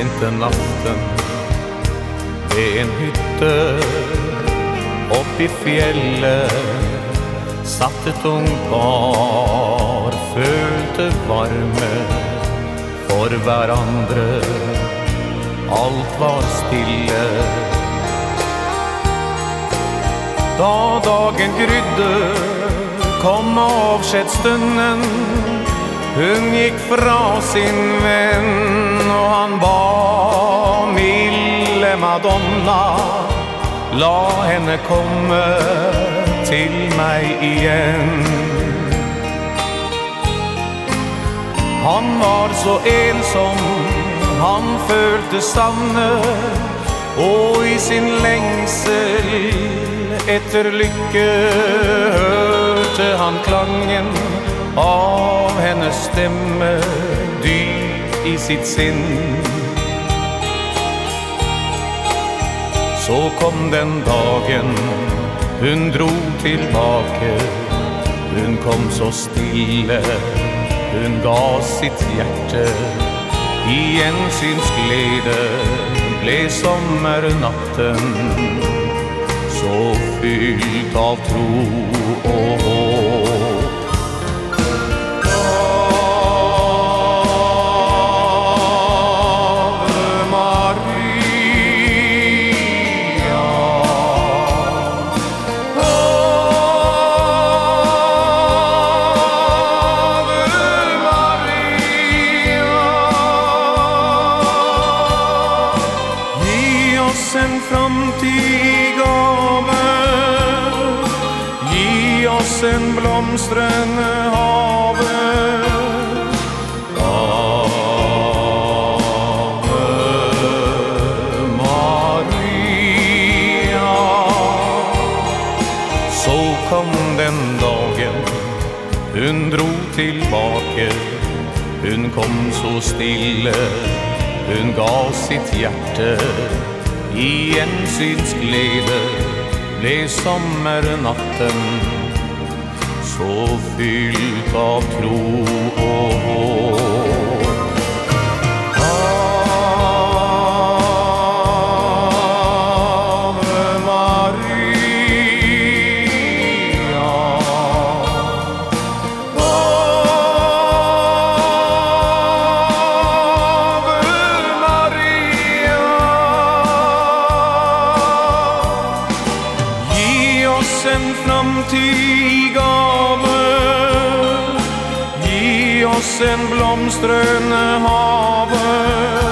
en aften ved en hytte oppi fjellet satt et ung par, følte varme for hverandre. Alt var stille. Da dagen grydde, kom avskjedsstunden. Hun gikk fra sin venn, Madonna, la henne komme til meg igjen. Han var så ensom, han følte savnet, og i sin lengsel etter lykke hørte han klangen av hennes stemme dypt i sitt sinn. Så kom den dagen hun dro tilbake. Hun kom så stille, hun ga sitt hjerte. I gjensynsglede ble sommernatten så fylt av tro oss en framtid gave. Gi oss en blomstrende have. Ave Maria. Så kom den dagen hun dro tilbake. Hun kom så stille, hun ga sitt hjerte. I gjensynsglede ble sommernatten så fylt av tro og håp. Oss en framtid i gave. Gi oss en blomstrende have.